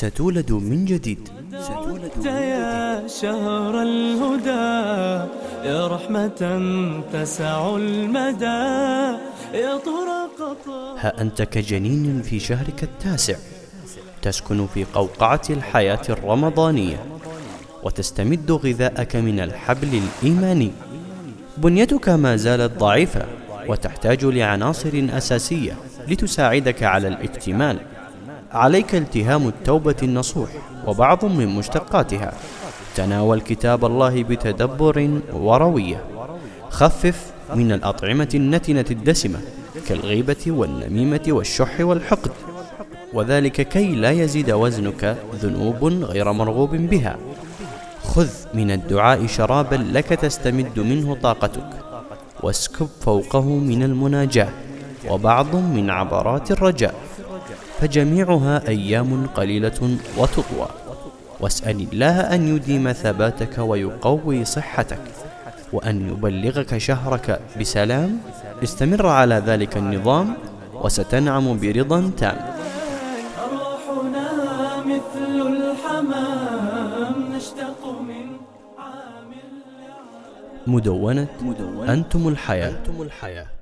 ستولد من جديد. ستولد من يا شهر الهدى يا رحمة تسع المدى يا طرق ها أنت كجنين في شهرك التاسع. تسكن في قوقعة الحياة الرمضانية. وتستمد غذاءك من الحبل الإيماني. بنيتك ما زالت ضعيفة وتحتاج لعناصر أساسية لتساعدك على الإكتمال. عليك التهام التوبة النصوح وبعض من مشتقاتها. تناول كتاب الله بتدبر وروية. خفف من الأطعمة النتنة الدسمة كالغيبة والنميمة والشح والحقد. وذلك كي لا يزيد وزنك ذنوب غير مرغوب بها. خذ من الدعاء شرابا لك تستمد منه طاقتك. واسكب فوقه من المناجاة وبعض من عبرات الرجاء. فجميعها أيام قليلة وتطوى. واسأل الله أن يديم ثباتك ويقوي صحتك وأن يبلغك شهرك بسلام. استمر على ذلك النظام وستنعم برضا تام. مثل الحمام نشتاق من مدونة. أنتم الحياة. أنتم الحياة.